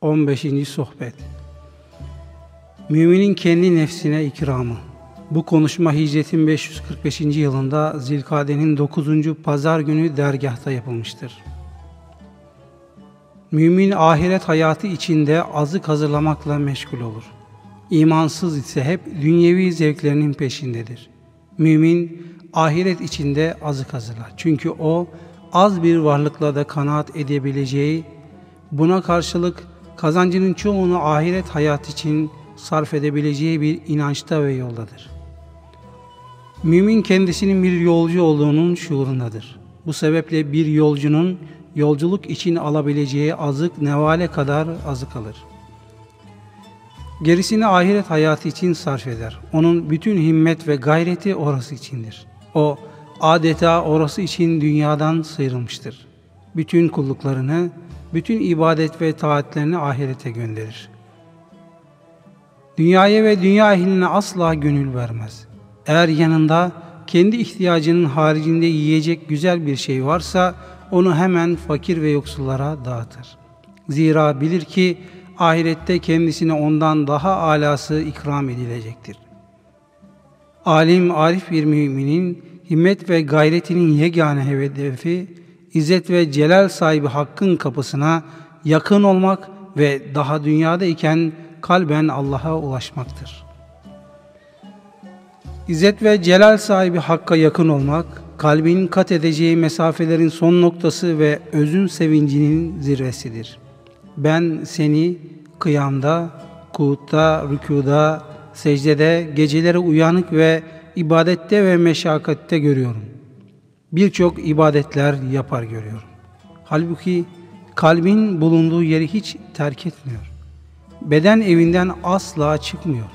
15. Sohbet Müminin kendi nefsine ikramı Bu konuşma hicretin 545. yılında Zilkade'nin 9. pazar günü dergahta yapılmıştır. Mümin ahiret hayatı içinde azık hazırlamakla meşgul olur. İmansız ise hep dünyevi zevklerinin peşindedir. Mümin ahiret içinde azık hazırlar. Çünkü o az bir varlıkla da kanaat edebileceği, buna karşılık kazancının çoğunu ahiret hayat için sarf edebileceği bir inançta ve yoldadır. Mümin kendisinin bir yolcu olduğunun şuurundadır. Bu sebeple bir yolcunun yolculuk için alabileceği azık nevale kadar azık alır. Gerisini ahiret hayatı için sarf eder. Onun bütün himmet ve gayreti orası içindir. O adeta orası için dünyadan sıyrılmıştır. Bütün kulluklarını, bütün ibadet ve taatlerini ahirete gönderir. Dünyaya ve dünya ehline asla gönül vermez. Eğer yanında kendi ihtiyacının haricinde yiyecek güzel bir şey varsa onu hemen fakir ve yoksullara dağıtır. Zira bilir ki ahirette kendisine ondan daha alası ikram edilecektir. Alim, arif bir müminin himmet ve gayretinin yegane hedefi, izzet ve celal sahibi Hakk'ın kapısına yakın olmak ve daha dünyada iken kalben Allah'a ulaşmaktır. İzzet ve celal sahibi Hakk'a yakın olmak, kalbin kat edeceği mesafelerin son noktası ve özün sevincinin zirvesidir. Ben seni kıyamda, kuutta, rükuda, secdede, geceleri uyanık ve ibadette ve meşakkatte görüyorum. Birçok ibadetler yapar görüyorum. Halbuki kalbin bulunduğu yeri hiç terk etmiyor. Beden evinden asla çıkmıyor.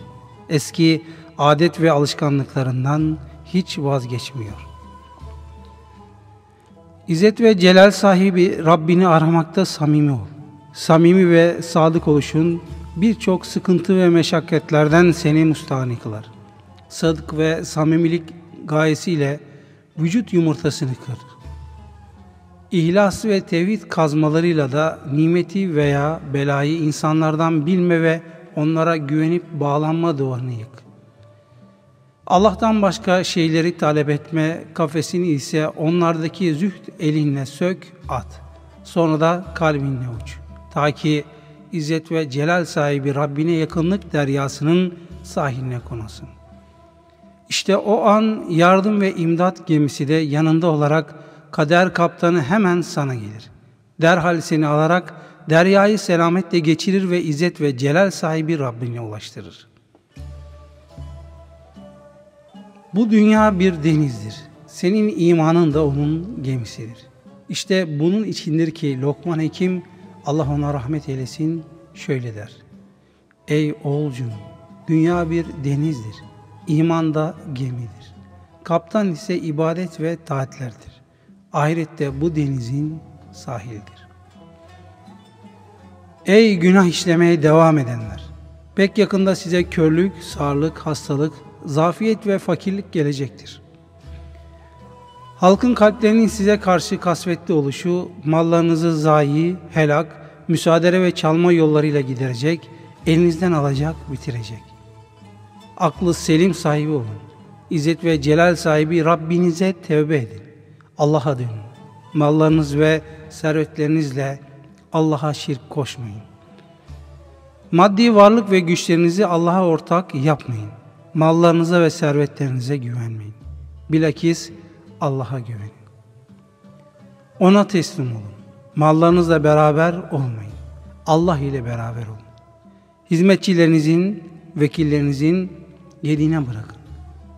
Eski adet ve alışkanlıklarından hiç vazgeçmiyor. İzzet ve celal sahibi Rabbini aramakta samimi ol. Samimi ve sadık oluşun birçok sıkıntı ve meşakkatlerden seni mustahni kılar. Sadık ve samimilik gayesiyle vücut yumurtasını kır. İhlas ve tevhid kazmalarıyla da nimeti veya belayı insanlardan bilme ve onlara güvenip bağlanma duvarını yık. Allah'tan başka şeyleri talep etme kafesini ise onlardaki zühd elinle sök, at. Sonra da kalbinle uç. Ta ki İzzet ve Celal sahibi Rabbine yakınlık deryasının sahiline konasın. İşte o an yardım ve imdat gemisi de yanında olarak kader kaptanı hemen sana gelir. Derhal seni alarak deryayı selametle geçirir ve izzet ve celal sahibi Rabbine ulaştırır. Bu dünya bir denizdir. Senin imanın da onun gemisidir. İşte bunun içindir ki Lokman Hekim Allah ona rahmet eylesin şöyle der. Ey oğulcum dünya bir denizdir. İman da gemidir. Kaptan ise ibadet ve taatlerdir. Ahirette bu denizin sahildir. Ey günah işlemeye devam edenler! Pek yakında size körlük, sağlık, hastalık, zafiyet ve fakirlik gelecektir. Halkın kalplerinin size karşı kasvetli oluşu, mallarınızı zayi, helak, müsaadere ve çalma yollarıyla giderecek, elinizden alacak, bitirecek. Aklı selim sahibi olun. İzzet ve celal sahibi Rabbinize tevbe edin. Allah'a dönün. Mallarınız ve servetlerinizle Allah'a şirk koşmayın. Maddi varlık ve güçlerinizi Allah'a ortak yapmayın. Mallarınıza ve servetlerinize güvenmeyin. Bilakis Allah'a güvenin. Ona teslim olun. Mallarınızla beraber olmayın. Allah ile beraber olun. Hizmetçilerinizin, vekillerinizin yediğine bırakın.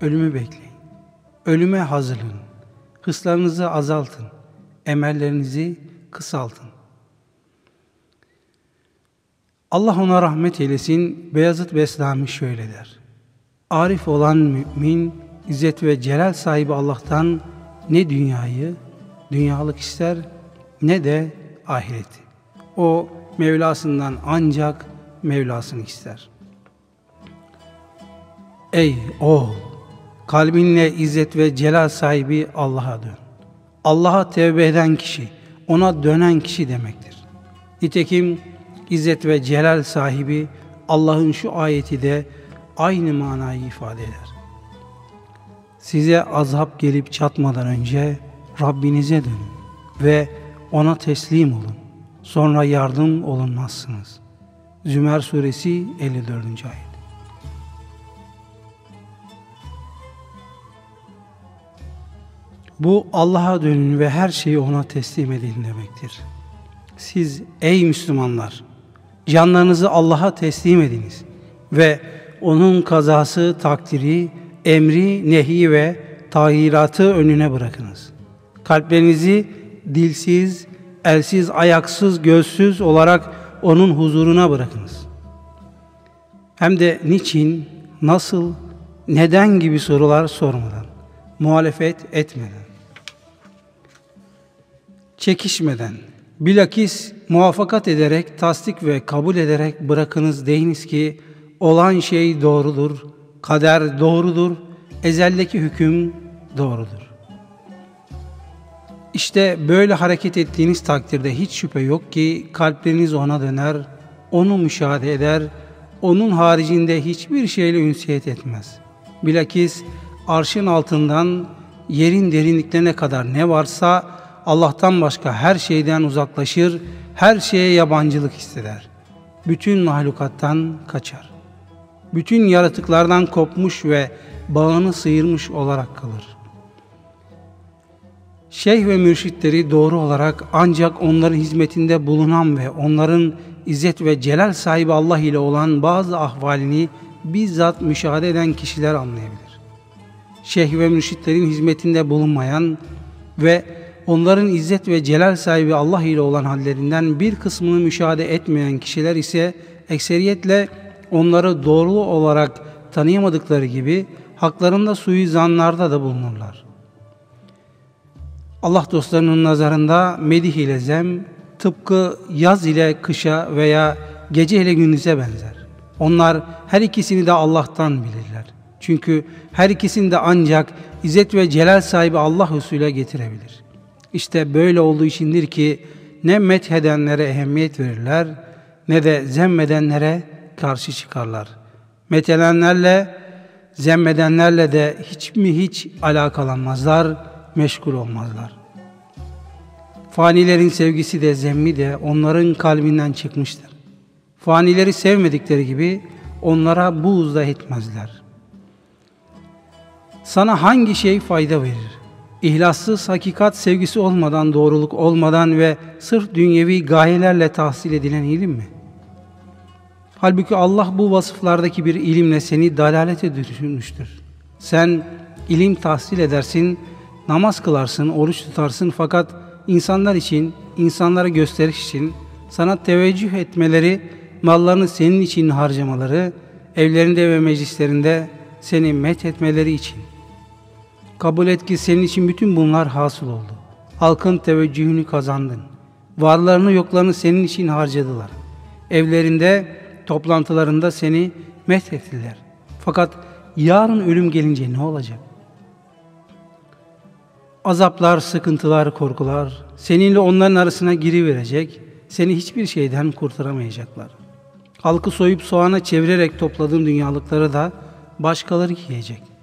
Ölümü bekleyin. Ölüme hazırlanın. Hıslarınızı azaltın. Emellerinizi kısaltın. Allah ona rahmet eylesin. Beyazıt Beslami şöyle der. Arif olan mümin, izzet ve celal sahibi Allah'tan ne dünyayı, dünyalık ister ne de ahireti. O Mevlasından ancak Mevlasını ister. Ey oğul! Kalbinle izzet ve celal sahibi Allah'a dön. Allah'a tevbe eden kişi, ona dönen kişi demektir. Nitekim İzzet ve Celal sahibi Allah'ın şu ayeti de aynı manayı ifade eder. Size azap gelip çatmadan önce Rabbinize dönün ve ona teslim olun. Sonra yardım olunmazsınız. Zümer suresi 54. ayet. Bu Allah'a dönün ve her şeyi ona teslim edin demektir. Siz ey Müslümanlar canlarınızı Allah'a teslim ediniz ve onun kazası, takdiri, emri, nehi ve tahiratı önüne bırakınız. Kalplerinizi dilsiz, elsiz, ayaksız, gözsüz olarak onun huzuruna bırakınız. Hem de niçin, nasıl, neden gibi sorular sormadan, muhalefet etmeden, çekişmeden, bilakis muvaffakat ederek, tasdik ve kabul ederek bırakınız deyiniz ki, olan şey doğrudur, kader doğrudur, ezeldeki hüküm doğrudur. İşte böyle hareket ettiğiniz takdirde hiç şüphe yok ki kalpleriniz ona döner, onu müşahede eder, onun haricinde hiçbir şeyle ünsiyet etmez. Bilakis arşın altından yerin derinliklerine kadar ne varsa Allah'tan başka her şeyden uzaklaşır, her şeye yabancılık hisseder. Bütün mahlukattan kaçar. Bütün yaratıklardan kopmuş ve bağını sıyırmış olarak kalır. Şeyh ve mürşitleri doğru olarak ancak onların hizmetinde bulunan ve onların izzet ve celal sahibi Allah ile olan bazı ahvalini bizzat müşahede eden kişiler anlayabilir. Şeyh ve mürşitlerin hizmetinde bulunmayan ve onların izzet ve celal sahibi Allah ile olan hallerinden bir kısmını müşahede etmeyen kişiler ise ekseriyetle onları doğru olarak tanıyamadıkları gibi haklarında suizanlarda da bulunurlar. Allah dostlarının nazarında medih ile zem tıpkı yaz ile kışa veya gece ile gündüze benzer. Onlar her ikisini de Allah'tan bilirler. Çünkü her ikisini de ancak İzzet ve Celal sahibi Allah usulüyle getirebilir. İşte böyle olduğu içindir ki ne methedenlere ehemmiyet verirler ne de zemmedenlere karşı çıkarlar. Methelenlerle zemmedenlerle de hiç mi hiç alakalanmazlar, meşgul olmazlar. Fanilerin sevgisi de zemmi de onların kalbinden çıkmıştır. Fanileri sevmedikleri gibi onlara buğz da etmezler. Sana hangi şey fayda verir? İhlassız hakikat sevgisi olmadan, doğruluk olmadan ve sırf dünyevi gayelerle tahsil edilen ilim mi? Halbuki Allah bu vasıflardaki bir ilimle seni dalalete düşürmüştür. Sen ilim tahsil edersin, namaz kılarsın, oruç tutarsın fakat insanlar için, insanlara gösteriş için sana teveccüh etmeleri, mallarını senin için harcamaları, evlerinde ve meclislerinde seni met etmeleri için. Kabul et ki senin için bütün bunlar hasıl oldu. Halkın teveccühünü kazandın. Varlarını yoklarını senin için harcadılar. Evlerinde, toplantılarında seni met ettiler. Fakat yarın ölüm gelince ne olacak? Azaplar, sıkıntılar, korkular seninle onların arasına giriverecek, seni hiçbir şeyden kurtaramayacaklar. Halkı soyup soğana çevirerek topladığın dünyalıkları da başkaları yiyecek.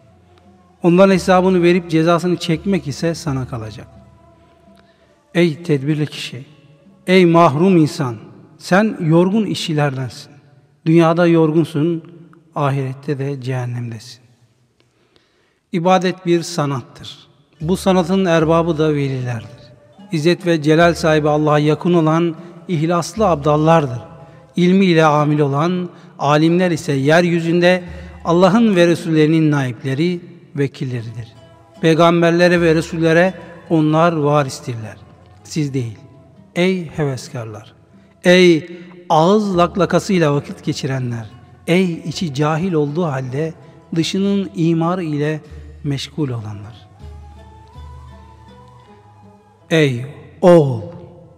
Onların hesabını verip cezasını çekmek ise sana kalacak. Ey tedbirli kişi, ey mahrum insan, sen yorgun işçilerdensin. Dünyada yorgunsun, ahirette de cehennemdesin. İbadet bir sanattır. Bu sanatın erbabı da velilerdir. İzzet ve celal sahibi Allah'a yakın olan ihlaslı abdallardır. İlmiyle amil olan alimler ise yeryüzünde Allah'ın ve Resullerinin naipleri, vekilleridir. Peygamberlere ve Resullere onlar varistirler. Siz değil. Ey heveskarlar! Ey ağız laklakasıyla vakit geçirenler! Ey içi cahil olduğu halde dışının imarı ile meşgul olanlar! Ey oğul!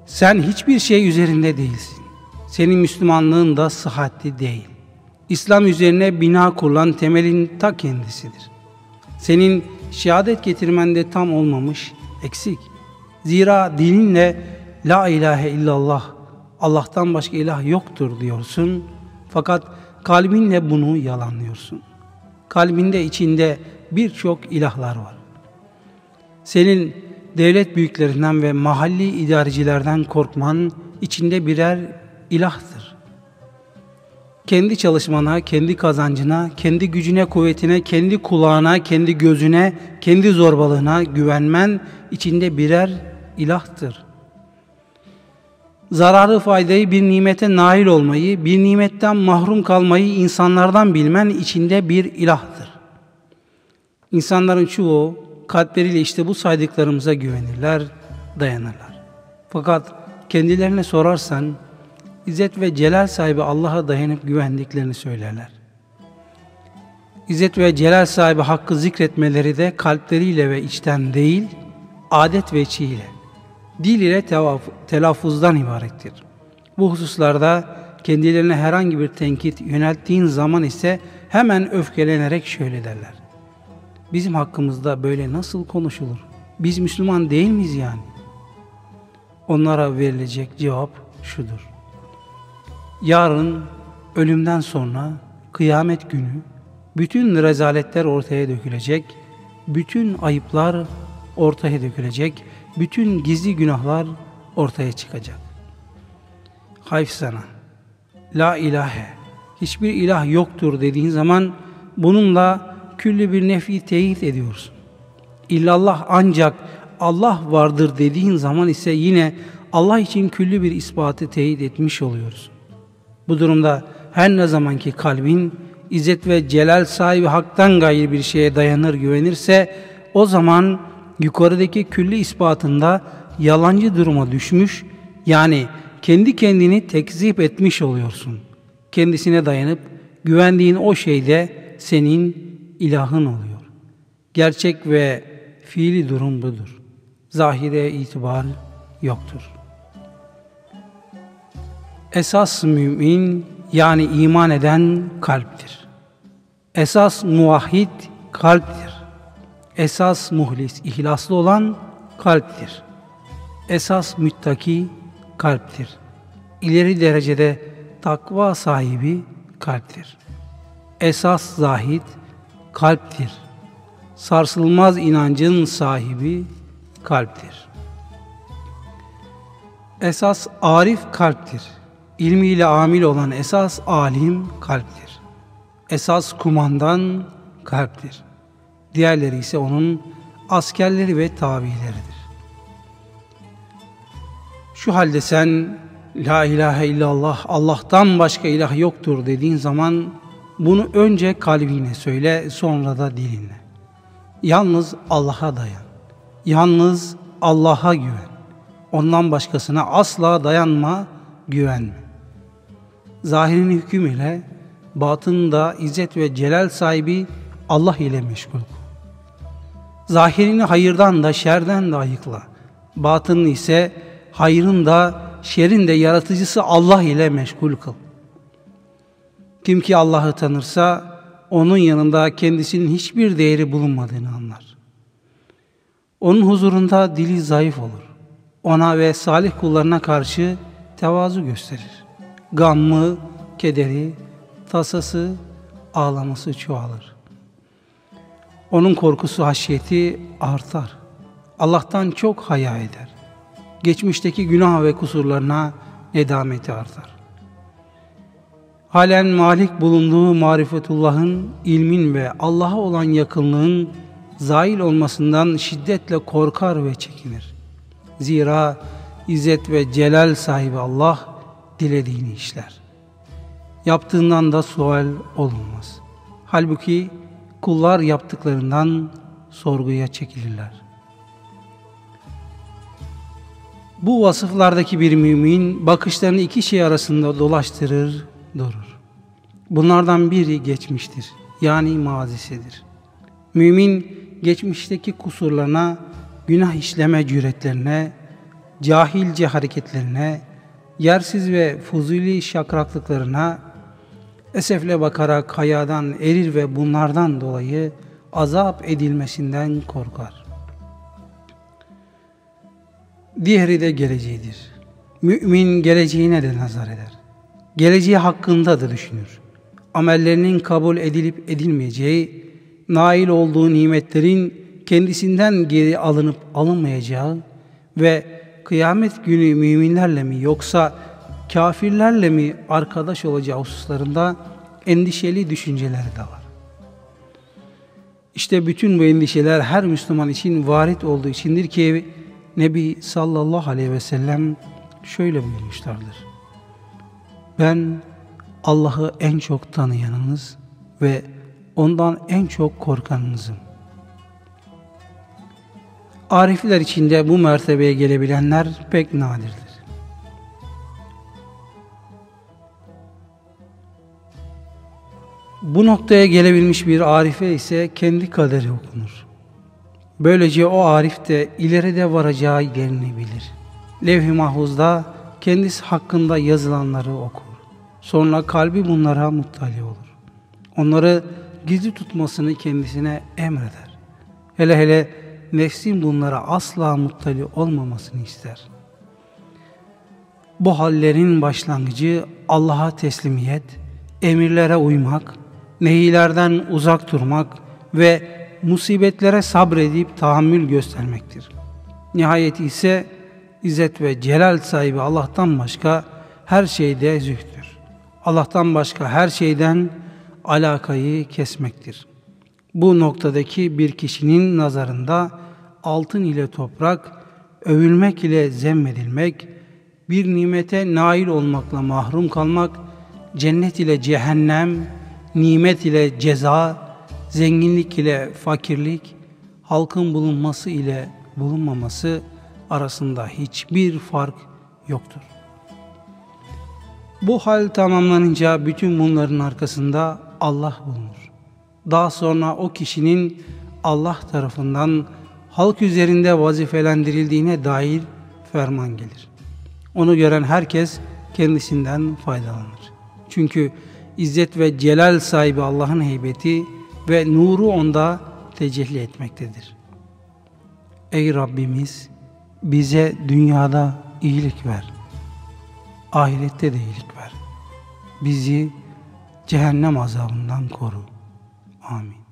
Sen hiçbir şey üzerinde değilsin. Senin Müslümanlığın da sıhhatli değil. İslam üzerine bina kurulan temelin ta kendisidir. Senin şehadet getirmen de tam olmamış, eksik. Zira dininle La ilahe illallah Allah'tan başka ilah yoktur diyorsun. Fakat kalbinle bunu yalanlıyorsun. Kalbinde içinde birçok ilahlar var. Senin devlet büyüklerinden ve mahalli idarecilerden korkman içinde birer ilahtır. Kendi çalışmana, kendi kazancına, kendi gücüne, kuvvetine, kendi kulağına, kendi gözüne, kendi zorbalığına güvenmen içinde birer ilahtır. Zararı faydayı bir nimete nail olmayı, bir nimetten mahrum kalmayı insanlardan bilmen içinde bir ilahtır. İnsanların çoğu kalpleriyle işte bu saydıklarımıza güvenirler, dayanırlar. Fakat kendilerine sorarsan, İzzet ve Celal sahibi Allah'a dayanıp güvendiklerini söylerler. İzzet ve Celal sahibi hakkı zikretmeleri de kalpleriyle ve içten değil, adet ve çiğle, dil ile telaffuzdan ibarettir. Bu hususlarda kendilerine herhangi bir tenkit yönelttiğin zaman ise hemen öfkelenerek şöyle derler. Bizim hakkımızda böyle nasıl konuşulur? Biz Müslüman değil miyiz yani? Onlara verilecek cevap şudur. Yarın ölümden sonra kıyamet günü bütün rezaletler ortaya dökülecek, bütün ayıplar ortaya dökülecek, bütün gizli günahlar ortaya çıkacak. Hayf sana, la ilahe, hiçbir ilah yoktur dediğin zaman bununla külli bir nefi teyit ediyorsun. İllallah ancak Allah vardır dediğin zaman ise yine Allah için külli bir ispatı teyit etmiş oluyoruz. Bu durumda her ne zamanki kalbin izzet ve celal sahibi haktan gayrı bir şeye dayanır güvenirse o zaman yukarıdaki külli ispatında yalancı duruma düşmüş yani kendi kendini tekzip etmiş oluyorsun. Kendisine dayanıp güvendiğin o şeyde senin ilahın oluyor. Gerçek ve fiili durum budur. Zahire itibar yoktur. Esas mümin yani iman eden kalptir. Esas muvahhid kalptir. Esas muhlis, ihlaslı olan kalptir. Esas müttaki kalptir. İleri derecede takva sahibi kalptir. Esas zahid kalptir. Sarsılmaz inancın sahibi kalptir. Esas arif kalptir. İlmiyle amil olan esas alim kalptir. Esas kumandan kalptir. Diğerleri ise onun askerleri ve tabileridir. Şu halde sen La ilahe illallah Allah'tan başka ilah yoktur dediğin zaman bunu önce kalbine söyle sonra da dilinle. Yalnız Allah'a dayan. Yalnız Allah'a güven. Ondan başkasına asla dayanma, güvenme zahirin hükmüyle batında izzet ve celal sahibi Allah ile meşgul. Zahirini hayırdan da şerden de ayıkla. Batını ise hayrın da şerin de yaratıcısı Allah ile meşgul kıl. Kim ki Allah'ı tanırsa onun yanında kendisinin hiçbir değeri bulunmadığını anlar. Onun huzurunda dili zayıf olur. Ona ve salih kullarına karşı tevazu gösterir gammı, kederi, tasası, ağlaması çoğalır. Onun korkusu, haşyeti artar. Allah'tan çok haya eder. Geçmişteki günah ve kusurlarına nedameti artar. Halen malik bulunduğu marifetullahın, ilmin ve Allah'a olan yakınlığın zail olmasından şiddetle korkar ve çekinir. Zira İzzet ve Celal sahibi Allah dilediğini işler. Yaptığından da sual olunmaz. Halbuki kullar yaptıklarından sorguya çekilirler. Bu vasıflardaki bir mümin bakışlarını iki şey arasında dolaştırır, durur. Bunlardan biri geçmiştir. Yani mazisidir. Mümin geçmişteki kusurlarına, günah işleme cüretlerine, cahilce hareketlerine, yersiz ve fuzuli şakraklıklarına esefle bakarak hayadan erir ve bunlardan dolayı azap edilmesinden korkar. Diğeri de geleceğidir. Mümin geleceğine de nazar eder. Geleceği hakkında da düşünür. Amellerinin kabul edilip edilmeyeceği, nail olduğu nimetlerin kendisinden geri alınıp alınmayacağı ve kıyamet günü müminlerle mi yoksa kafirlerle mi arkadaş olacağı hususlarında endişeli düşünceleri de var. İşte bütün bu endişeler her Müslüman için varit olduğu içindir ki Nebi sallallahu aleyhi ve sellem şöyle buyurmuşlardır. Ben Allah'ı en çok tanıyanınız ve ondan en çok korkanınızım. Arifler içinde bu mertebeye gelebilenler pek nadirdir. Bu noktaya gelebilmiş bir arife ise kendi kaderi okunur. Böylece o arif de ileride varacağı yerini bilir. Levh-i mahfuzda kendisi hakkında yazılanları okur. Sonra kalbi bunlara muttali olur. Onları gizli tutmasını kendisine emreder. Hele hele nefsin bunlara asla muttali olmamasını ister. Bu hallerin başlangıcı Allah'a teslimiyet, emirlere uymak, nehilerden uzak durmak ve musibetlere sabredip tahammül göstermektir. Nihayeti ise İzzet ve Celal sahibi Allah'tan başka her şeyde zühtür. Allah'tan başka her şeyden alakayı kesmektir. Bu noktadaki bir kişinin nazarında altın ile toprak, övülmek ile zemmedilmek, bir nimete nail olmakla mahrum kalmak, cennet ile cehennem, nimet ile ceza, zenginlik ile fakirlik, halkın bulunması ile bulunmaması arasında hiçbir fark yoktur. Bu hal tamamlanınca bütün bunların arkasında Allah bulunur. Daha sonra o kişinin Allah tarafından halk üzerinde vazifelendirildiğine dair ferman gelir. Onu gören herkes kendisinden faydalanır. Çünkü İzzet ve celal sahibi Allah'ın heybeti ve nuru onda tecelli etmektedir. Ey Rabbimiz bize dünyada iyilik ver. Ahirette de iyilik ver. Bizi cehennem azabından koru. Amin.